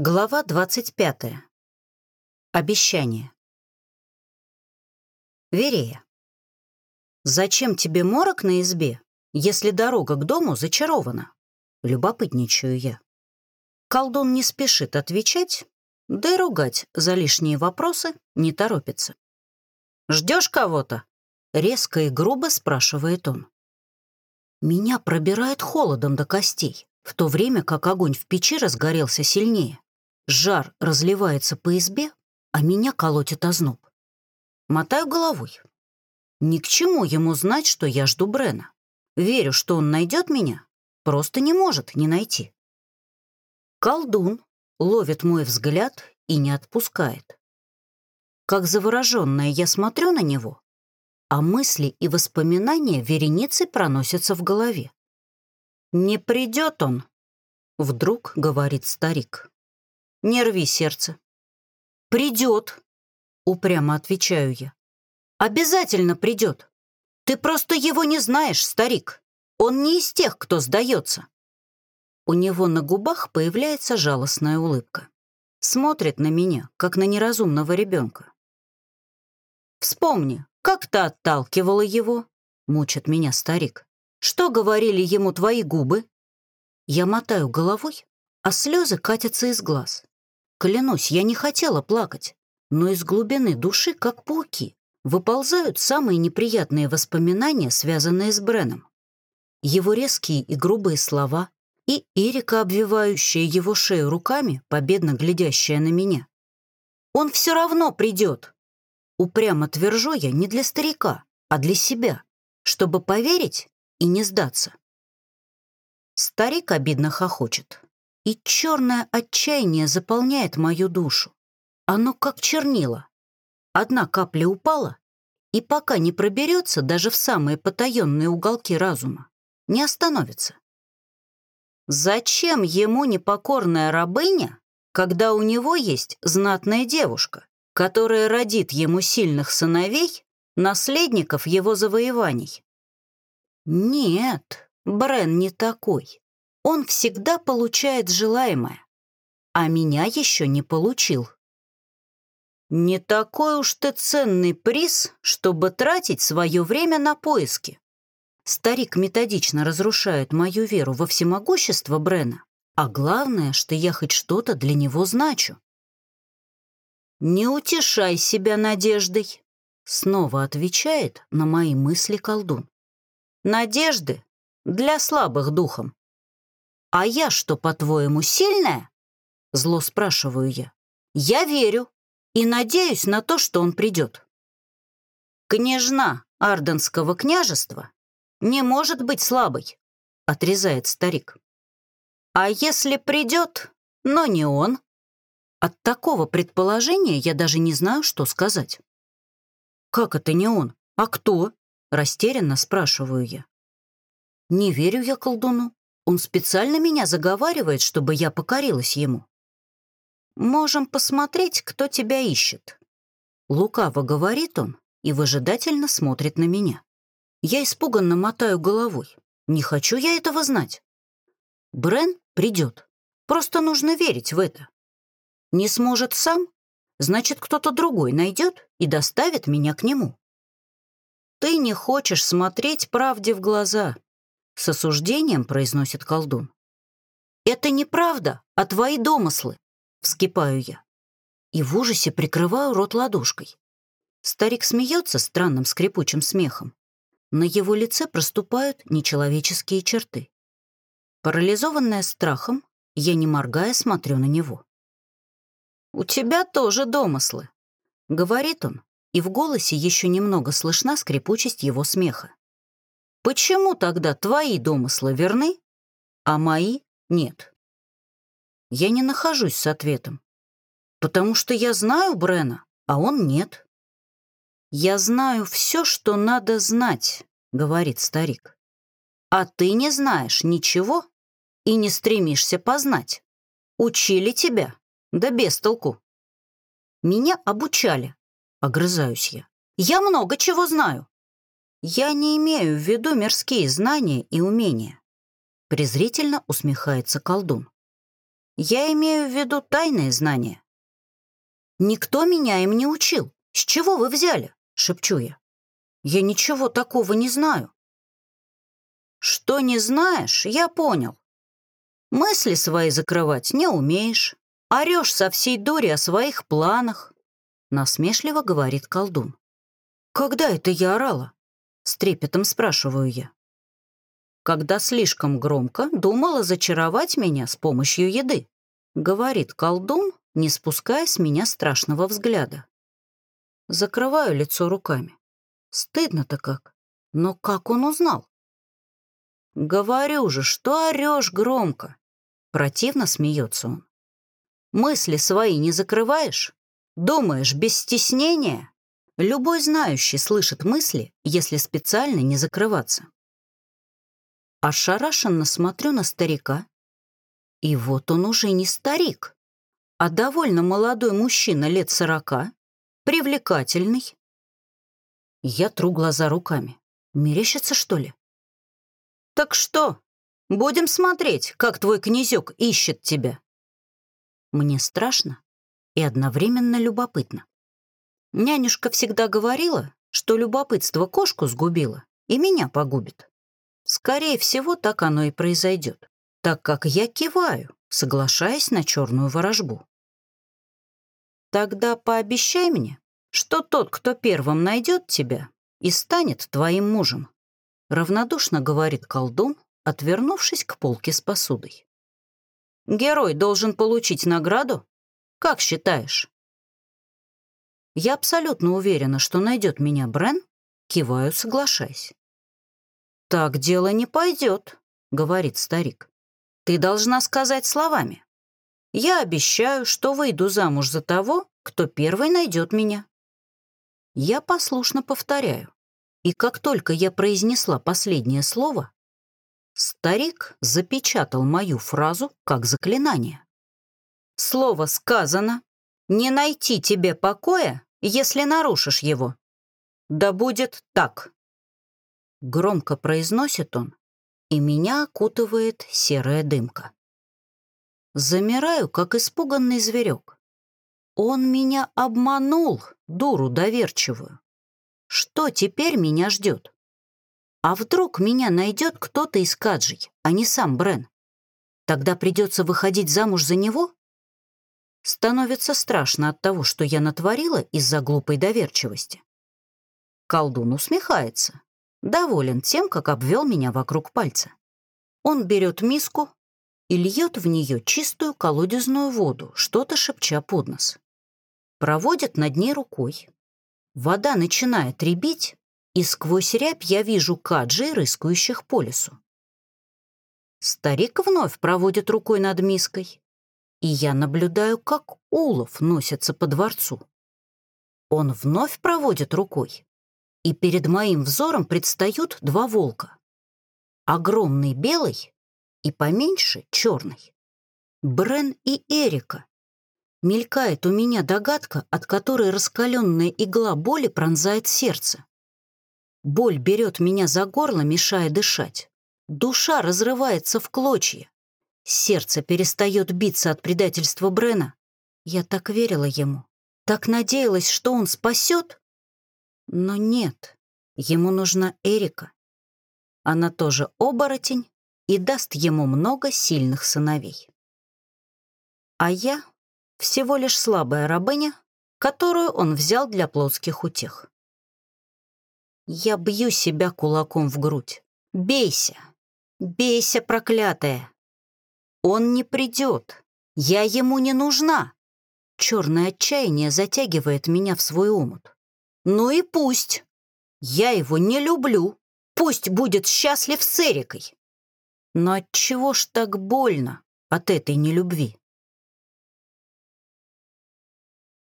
Глава 25. Обещание. Верея. «Зачем тебе морок на избе, если дорога к дому зачарована?» Любопытничаю я. Колдун не спешит отвечать, да и ругать за лишние вопросы не торопится. «Ждешь кого-то?» — резко и грубо спрашивает он. Меня пробирает холодом до костей в то время как огонь в печи разгорелся сильнее. Жар разливается по избе, а меня колотит озноб. Мотаю головой. Ни к чему ему знать, что я жду Брена. Верю, что он найдет меня, просто не может не найти. Колдун ловит мой взгляд и не отпускает. Как завороженная я смотрю на него, а мысли и воспоминания вереницей проносятся в голове. «Не придет он», — вдруг говорит старик. «Не рви сердце». «Придет», — упрямо отвечаю я. «Обязательно придет. Ты просто его не знаешь, старик. Он не из тех, кто сдается». У него на губах появляется жалостная улыбка. Смотрит на меня, как на неразумного ребенка. «Вспомни, как ты отталкивала его?» — мучит меня старик. Что говорили ему твои губы?» Я мотаю головой, а слезы катятся из глаз. Клянусь, я не хотела плакать, но из глубины души, как пауки, выползают самые неприятные воспоминания, связанные с Бреном. Его резкие и грубые слова и Эрика, обвивающая его шею руками, победно глядящая на меня. «Он все равно придет!» Упрямо твержу я не для старика, а для себя, чтобы поверить и не сдаться. Старик обидно хохочет, и черное отчаяние заполняет мою душу. Оно как чернила. Одна капля упала, и пока не проберется даже в самые потаенные уголки разума, не остановится. Зачем ему непокорная рабыня, когда у него есть знатная девушка, которая родит ему сильных сыновей, наследников его завоеваний? Нет, Брен не такой. Он всегда получает желаемое, а меня еще не получил. Не такой уж ты ценный приз, чтобы тратить свое время на поиски. Старик методично разрушает мою веру во всемогущество Брена, а главное, что я хоть что-то для него значу. «Не утешай себя надеждой», — снова отвечает на мои мысли колдун. Надежды для слабых духом. А я что, по-твоему, сильная? Зло спрашиваю я. Я верю и надеюсь на то, что он придет. Княжна Арденского княжества не может быть слабой, отрезает старик. А если придет, но не он? От такого предположения я даже не знаю, что сказать. Как это не он? А кто? Растерянно спрашиваю я. Не верю я колдуну. Он специально меня заговаривает, чтобы я покорилась ему. Можем посмотреть, кто тебя ищет. Лукаво говорит он и выжидательно смотрит на меня. Я испуганно мотаю головой. Не хочу я этого знать. Брен придет. Просто нужно верить в это. Не сможет сам, значит, кто-то другой найдет и доставит меня к нему. «Ты не хочешь смотреть правде в глаза», — с осуждением произносит колдун. «Это неправда, а твои домыслы», — вскипаю я. И в ужасе прикрываю рот ладошкой. Старик смеется странным скрипучим смехом. На его лице проступают нечеловеческие черты. Парализованная страхом, я, не моргая, смотрю на него. «У тебя тоже домыслы», — говорит он, и в голосе еще немного слышна скрипучесть его смеха. «Почему тогда твои домыслы верны, а мои нет?» Я не нахожусь с ответом. Потому что я знаю Брена, а он нет. «Я знаю все, что надо знать», — говорит старик. «А ты не знаешь ничего и не стремишься познать. Учили тебя, да без толку. Меня обучали, Огрызаюсь я. Я много чего знаю. Я не имею в виду мирские знания и умения. Презрительно усмехается колдун. Я имею в виду тайные знания. Никто меня им не учил. С чего вы взяли? Шепчу я. Я ничего такого не знаю. Что не знаешь, я понял. Мысли свои закрывать не умеешь. Орешь со всей дури о своих планах. Насмешливо говорит колдун. Когда это я орала? С трепетом спрашиваю я. Когда слишком громко думала зачаровать меня с помощью еды. Говорит колдун, не спуская с меня страшного взгляда. Закрываю лицо руками. Стыдно-то как. Но как он узнал? Говорю же, что орешь громко. Противно смеется он. Мысли свои не закрываешь? Думаешь без стеснения? Любой знающий слышит мысли, если специально не закрываться. Ошарашенно смотрю на старика. И вот он уже не старик, а довольно молодой мужчина лет сорока, привлекательный. Я тру глаза руками. Мерещится, что ли? «Так что, будем смотреть, как твой князек ищет тебя?» Мне страшно и одновременно любопытно. Нянюшка всегда говорила, что любопытство кошку сгубило и меня погубит. Скорее всего, так оно и произойдет, так как я киваю, соглашаясь на черную ворожбу. Тогда пообещай мне, что тот, кто первым найдет тебя, и станет твоим мужем», — равнодушно говорит колдун, отвернувшись к полке с посудой. «Герой должен получить награду? Как считаешь?» Я абсолютно уверена, что найдет меня Брен, киваю, соглашаясь. «Так дело не пойдет», — говорит старик. «Ты должна сказать словами. Я обещаю, что выйду замуж за того, кто первый найдет меня». Я послушно повторяю. И как только я произнесла последнее слово, старик запечатал мою фразу как заклинание. Слово сказано «Не найти тебе покоя, если нарушишь его». Да будет так. Громко произносит он, и меня окутывает серая дымка. Замираю, как испуганный зверек. Он меня обманул, дуру доверчивую. Что теперь меня ждет? А вдруг меня найдет кто-то из Каджей, а не сам Брен? Тогда придется выходить замуж за него? Становится страшно от того, что я натворила из-за глупой доверчивости. Колдун усмехается, доволен тем, как обвел меня вокруг пальца. Он берет миску и льет в нее чистую колодезную воду, что-то шепча под нос проводит над ней рукой. Вода начинает рябить, и сквозь рябь я вижу каджи, рыскающих по лесу. Старик вновь проводит рукой над миской, и я наблюдаю, как улов носится по дворцу. Он вновь проводит рукой, и перед моим взором предстают два волка. Огромный белый и поменьше черный. Брен и Эрика, Мелькает у меня догадка, от которой раскаленная игла боли пронзает сердце. Боль берет меня за горло, мешая дышать. Душа разрывается в клочья. Сердце перестает биться от предательства Брена. Я так верила ему, так надеялась, что он спасет. Но нет, ему нужна Эрика. Она тоже оборотень и даст ему много сильных сыновей. А я всего лишь слабая рабыня, которую он взял для плотских утех. Я бью себя кулаком в грудь. Бейся! Бейся, проклятая! Он не придет. Я ему не нужна. Черное отчаяние затягивает меня в свой омут. Ну и пусть. Я его не люблю. Пусть будет счастлив с Эрикой. Но отчего ж так больно от этой нелюбви?